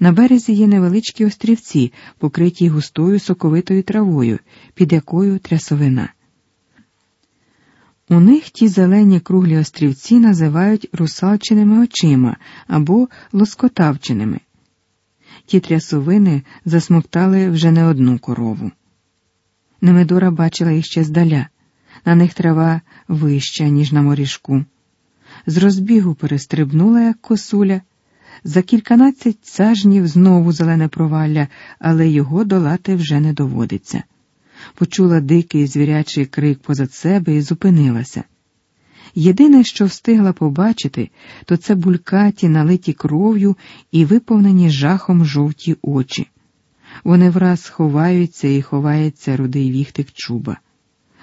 На березі є невеличкі острівці, покриті густою соковитою травою, під якою трясовина. У них ті зелені круглі острівці називають русалчиними очима або лоскотавчиними. Ті трясовини засмоктали вже не одну корову. Немедора бачила їх ще здаля, на них трава вища, ніж на морішку. З розбігу перестрибнула, як косуля. За кільканадцять сажнів знову зелене провалля, але його долати вже не доводиться. Почула дикий звірячий крик позад себе і зупинилася. Єдине, що встигла побачити, то це булькаті, налиті кров'ю і виповнені жахом жовті очі. Вони враз ховаються і ховається рудий віхтик чуба.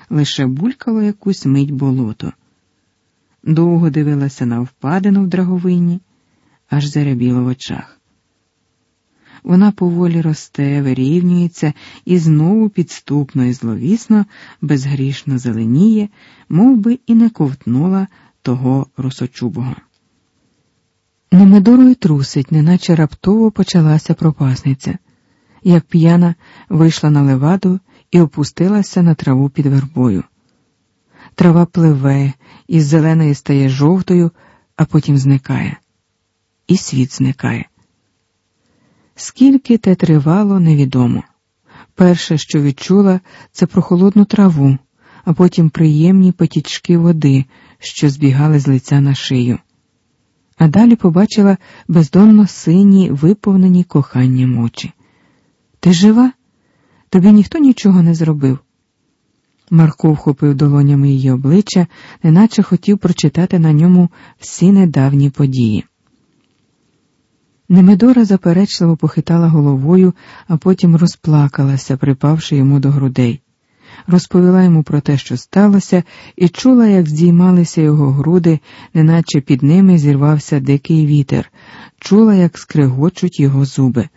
Лише булькало якусь мить болото. Довго дивилася на впадину в драговині, аж зарябіло в очах. Вона поволі росте, вирівнюється і знову підступно і зловісно, безгрішно зеленіє, мов би і не ковтнула того русочубого. Немедорою трусить, неначе раптово почалася пропасниця, як п'яна вийшла на леваду і опустилася на траву під вербою. Трава пливе, із зеленої стає жовтою, а потім зникає. І світ зникає. Скільки те тривало, невідомо. Перше, що відчула, це прохолодну траву, а потім приємні потічки води, що збігали з лиця на шию. А далі побачила бездонно сині, виповнені коханням очі. Ти жива? Тобі ніхто нічого не зробив. Марко вхопив долонями її обличчя, неначе хотів прочитати на ньому всі недавні події. Немедора заперечливо похитала головою, а потім розплакалася, припавши йому до грудей. Розповіла йому про те, що сталося, і чула, як здіймалися його груди, неначе під ними зірвався дикий вітер, чула, як скригочуть його зуби.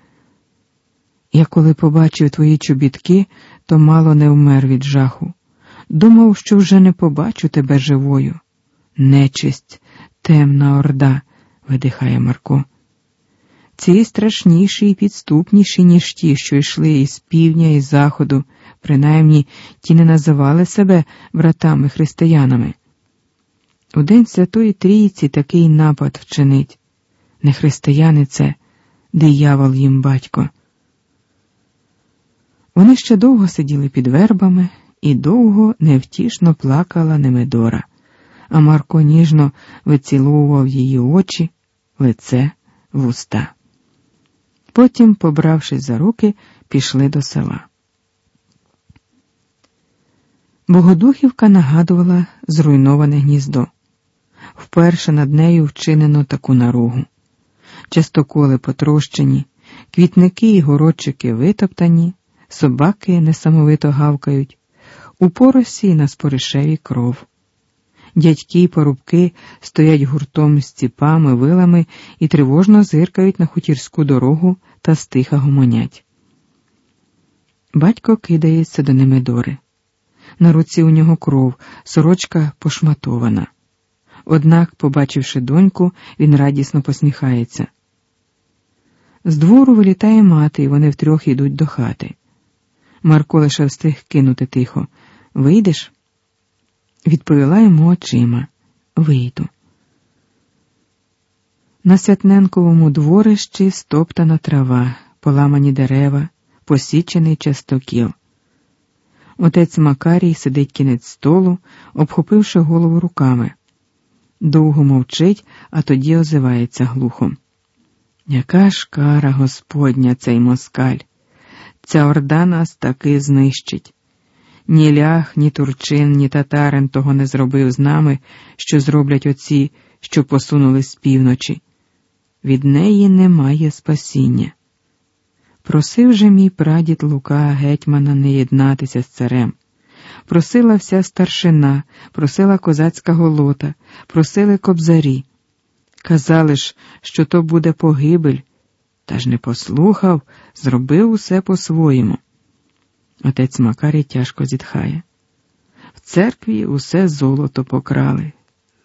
Я коли побачив твої чобітки, то мало не вмер від жаху. Думав, що вже не побачу тебе живою. Нечисть, темна орда, видихає Марко. Ці страшніші і підступніші, ніж ті, що йшли із півдня і заходу, принаймні ті не називали себе братами християнами. У день Святої Трійці такий напад вчинить. Не християни це, диявол їм батько. Вони ще довго сиділи під вербами і довго невтішно плакала Немедора, а Марко ніжно вицілував її очі, лице, вуста. Потім, побравшись за руки, пішли до села. Богодухівка нагадувала зруйноване гніздо. Вперше над нею вчинено таку наругу. Частоколи потрощені, квітники і городчики витоптані, собаки несамовито гавкають, у поросі на споришеві кров. Дядьки й порубки стоять гуртом з ціпами, вилами і тривожно зиркають на хутірську дорогу та стиха гомонять. Батько кидається до Немедори. На руці у нього кров, сорочка пошматована. Однак, побачивши доньку, він радісно посміхається. З двору вилітає мати, і вони втрьох йдуть до хати. Марко лише встиг кинути тихо. Вийдеш? Відповіла йому очима. Вийду. На Святненковому дворищі стоптана трава, поламані дерева, посічений частокіл. Отець Макарій сидить кінець столу, обхопивши голову руками. Довго мовчить, а тоді озивається глухо. Яка ж кара Господня цей москаль? Ця орда нас таки знищить. Ні лях, ні турчин, ні татарин того не зробив з нами, що зроблять оці, що посунули з півночі. Від неї немає спасіння. Просив же мій прадід Лука гетьмана не єднатися з царем. Просила вся старшина, просила козацька голота, просили кобзарі. Казали ж, що то буде погибель, та ж не послухав, зробив усе по-своєму. Отець Макарій тяжко зітхає. В церкві усе золото покрали,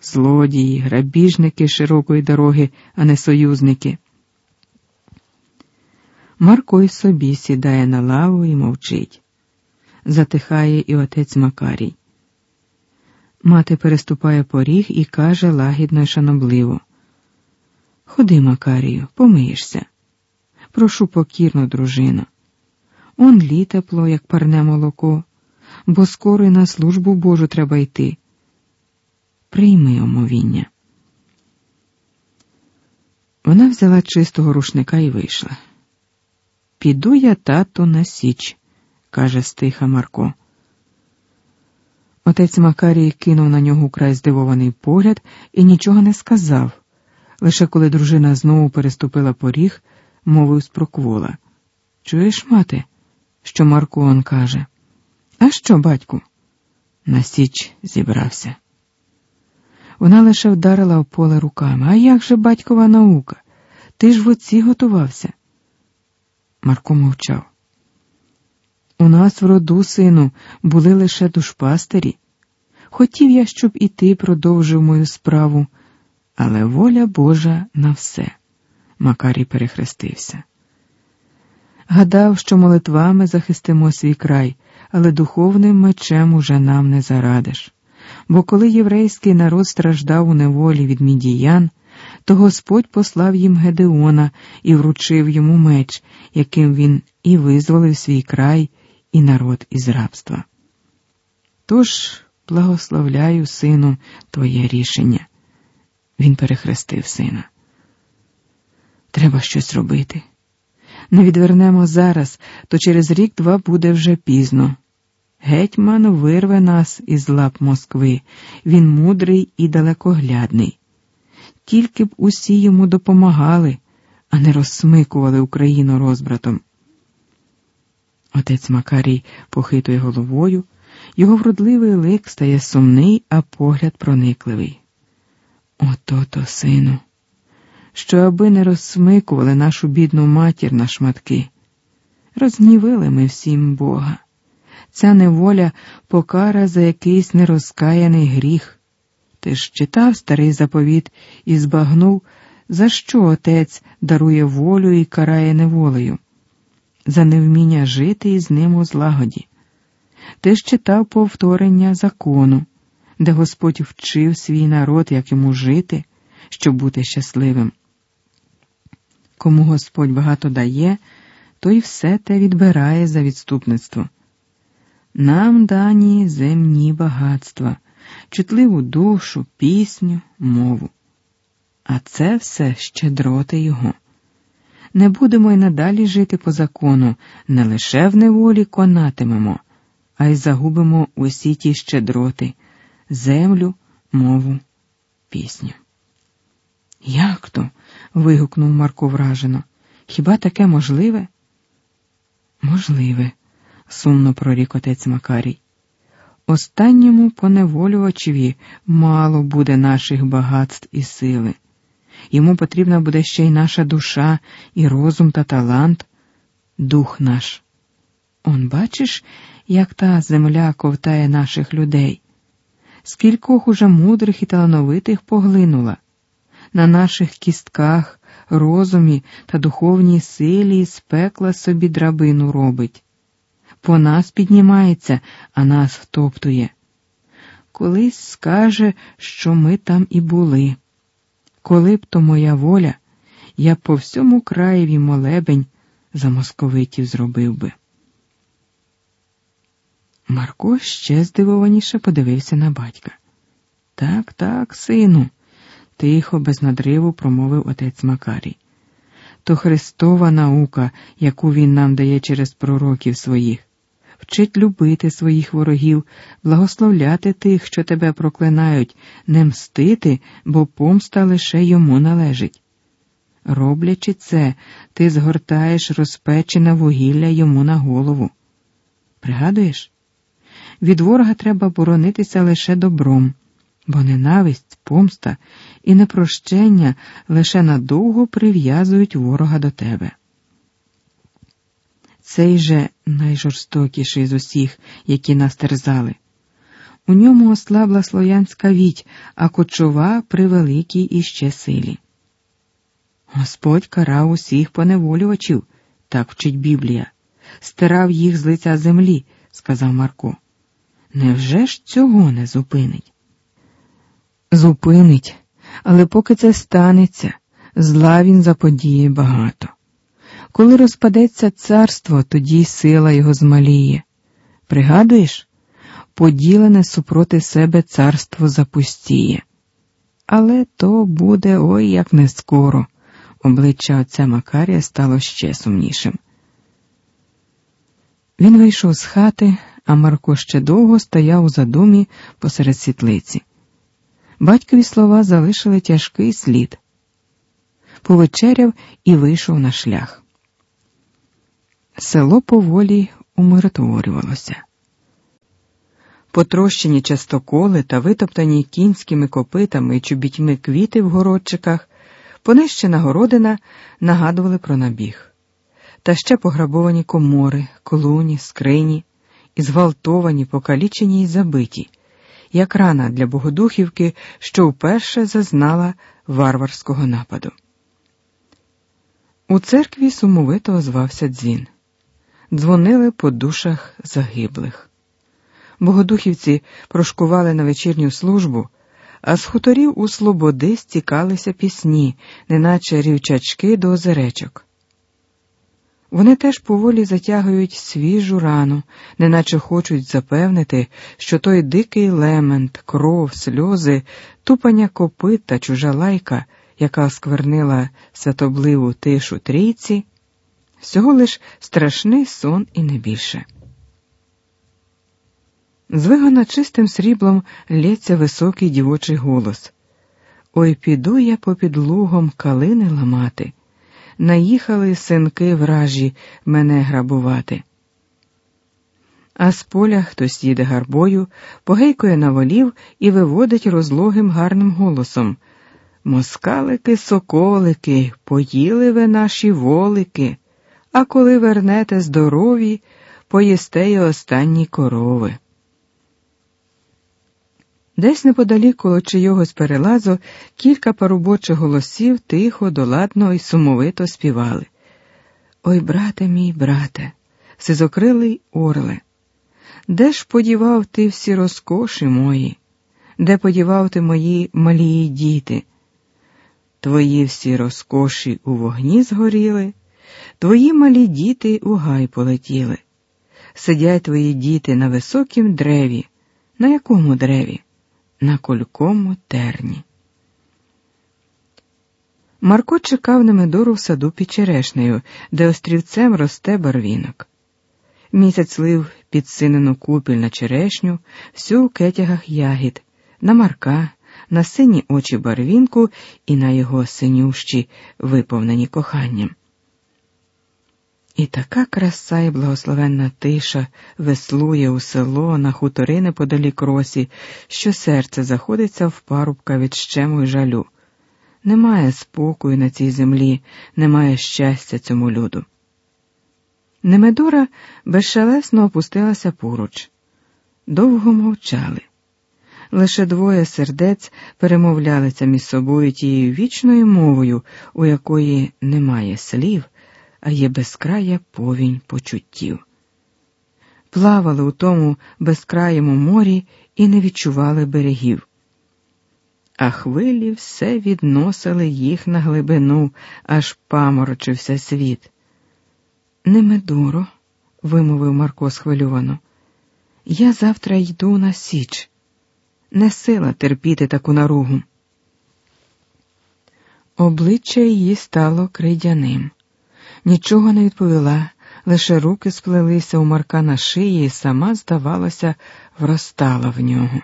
злодії, грабіжники широкої дороги, а не союзники. Марко й собі сідає на лаву і мовчить. Затихає і отець Макарій. Мати переступає поріг і каже лагідно й шанобливо. Ходи, Макарію, помиєшся. Прошу покірно, дружино. Он літепло, як парне молоко, бо скоро й на службу Божу треба йти. Прийми омовіння. Вона взяла чистого рушника і вийшла. Піду я, тато, на січ, каже стиха Марко. Отець Макарій кинув на нього край здивований погляд і нічого не сказав. Лише коли дружина знову переступила поріг, мовив спроквола. Чуєш, мати, що Марко он каже? А що, батьку? На січ зібрався. Вона лише вдарила в поле руками. А як же батькова наука? Ти ж в оці готувався. Марко мовчав. У нас в роду, сину, були лише душпастері. Хотів я, щоб і ти продовжив мою справу, але воля Божа на все. Макарій перехрестився. Гадав, що молитвами захистимо свій край, але духовним мечем уже нам не зарадиш. Бо коли єврейський народ страждав у неволі від мідіян, то Господь послав їм Гедеона і вручив йому меч, яким він і визволив свій край і народ із рабства. Тож благословляю, сину, твоє рішення. Він перехрестив сина. Треба щось робити. Не відвернемо зараз, то через рік два буде вже пізно. Гетьман вирве нас із лап Москви, він мудрий і далекоглядний. Тільки б усі йому допомагали, а не розсмикували Україну розбратом. Отець Макарій похитує головою, його вродливий лик стає сумний, а погляд проникливий. Ото то, сину, що аби не розсмикували нашу бідну матір на шматки. Розгнівили ми всім Бога. Ця неволя покара за якийсь нерозкаяний гріх. Ти ж читав старий заповіт і збагнув, за що отець дарує волю і карає неволею, за невміння жити із ним у злагоді. Ти ж читав повторення закону, де Господь вчив свій народ, як йому жити, щоб бути щасливим. Кому Господь багато дає, той все те відбирає за відступництво. Нам дані земні багатства, чутливу душу, пісню, мову. А це все щедроти його. Не будемо й надалі жити по закону, не лише в неволі конатимемо, а й загубимо усі ті щедроти, землю, мову, пісню. Як то? вигукнув Марко вражено. Хіба таке можливе? Можливе, сумно прорік отець Макарій. Останньому поневолювачеві мало буде наших багатств і сили. Йому потрібна буде ще й наша душа, і розум та талант, дух наш. Он бачиш, як та земля ковтає наших людей, скількох уже мудрих і талановитих поглинула, на наших кістках, розумі та духовній силі з пекла собі драбину робить. По нас піднімається, а нас втоптує. Колись скаже, що ми там і були. Коли б то моя воля, я по всьому краєві молебень за московитів зробив би. Марко ще здивованіше подивився на батька. Так, так, сину, тихо, без надриву промовив отець Макарій. То Христова наука, яку він нам дає через пророків своїх, вчить любити своїх ворогів, благословляти тих, що тебе проклинають, не мстити, бо помста лише йому належить. Роблячи це, ти згортаєш розпечене вугілля йому на голову. Пригадуєш? Від ворога треба боронитися лише добром, бо ненависть, помста і непрощення лише надовго прив'язують ворога до тебе. Цей же найжорстокіший з усіх, які нас терзали. У ньому ослабла слов'янська віть, а кочова при великій іще силі. Господь карав усіх поневолювачів, так вчить Біблія, стирав їх з лиця землі, сказав Марко. Невже ж цього не зупинить? Зупинить, але поки це станеться, зла він заподіє багато. Коли розпадеться царство, тоді сила його змаліє. Пригадуєш, поділене супроти себе царство запустіє. Але то буде ой як не скоро. Обличчя отця Макарія стало ще сумнішим. Він вийшов з хати, а Марко ще довго стояв у задумі посеред світлиці. Батькові слова залишили тяжкий слід. Повечеряв і вийшов на шлях. Село поволі умиротворювалося. Потрощені частоколи та витоптані кінськими копитами і чубітьми квіти в городчиках, понищена городина нагадували про набіг, та ще пограбовані комори, колуні, скрині, і зґвалтовані, покалічені й забиті, як рана для Богодухівки, що вперше зазнала варварського нападу. У церкві сумовито озвався дзвін. Дзвонили по душах загиблих. Богодухівці прошкували на вечірню службу, а з хуторів у слободи стікалися пісні, неначе рівчачки до озеречок. Вони теж поволі затягують свіжу рану, неначе хочуть запевнити, що той дикий лемент, кров, сльози, тупання копит та чужа лайка, яка осквернила святобливу тишу трійці, всього лиш страшний сон і не більше. Звигана чистим сріблом лється високий дівочий голос. Ой піду я попід лугом калини ламати. Наїхали синки вражі мене грабувати. А з поля хтось їде гарбою, погейкує на волів і виводить розлогим гарним голосом Москалики, соколики, поїли ви наші волики, а коли вернете здорові, поїсте й останні корови. Десь неподалік коло чийогось перелазу кілька парубочих голосів тихо, доладно і сумовито співали. Ой, брате мій, брате, сизокрилий орле, де ж подівав ти всі розкоші мої, де подівав ти мої малі діти? Твої всі розкоші у вогні згоріли, твої малі діти у гай полетіли. Сидять твої діти на високім древі. На якому древі? на колькому терні. Марко чекав на Медору в саду під черешнею, де острівцем росте барвінок. Місяць лив підсинену купіль на черешню, всю у кетягах ягід, на марка, на сині очі барвінку і на його синющі, виповнені коханням. І така краса і благословенна тиша веслує у село на хутори неподалік росі, що серце заходиться в парубка від щему й жалю. Немає спокою на цій землі, немає щастя цьому люду. Немедора безшелесно опустилася поруч. Довго мовчали. Лише двоє сердець перемовлялися між собою тією вічною мовою, у якої немає слів а є безкрая повінь почуттів. Плавали у тому безкраєму морі і не відчували берегів. А хвилі все відносили їх на глибину, аж паморочився світ. Не медоро, вимовив Марко схвильовано. Я завтра йду на Січ. Не сила терпіти таку наругу. Обличчя її стало кридяним нічого не відповіла, лише руки сплелися у Марка на шиї і сама, здавалося, вростала в нього.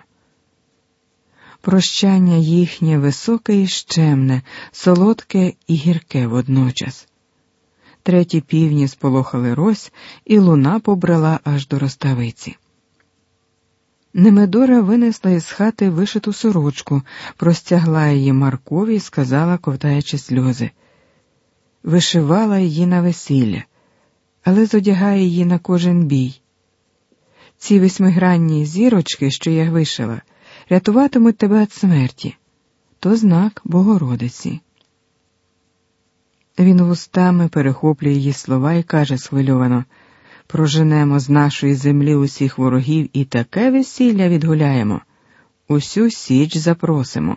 Прощання їхнє високе і щемне, солодке і гірке водночас. Треті півні сполохали рось, і луна побрала аж до роставиці. Немедора винесла із хати вишиту сорочку, простягла її Маркові і сказала, ковтаючи сльози вишивала її на весілля, але зодягає її на кожен бій. Ці восьмигранні зірочки, що я вишила, рятуватимуть тебе від смерті, то знак Богородиці. Він вустами перехоплює її слова і каже схвильовано проженемо з нашої землі усіх ворогів і таке весілля відгуляємо, усю січ запросимо.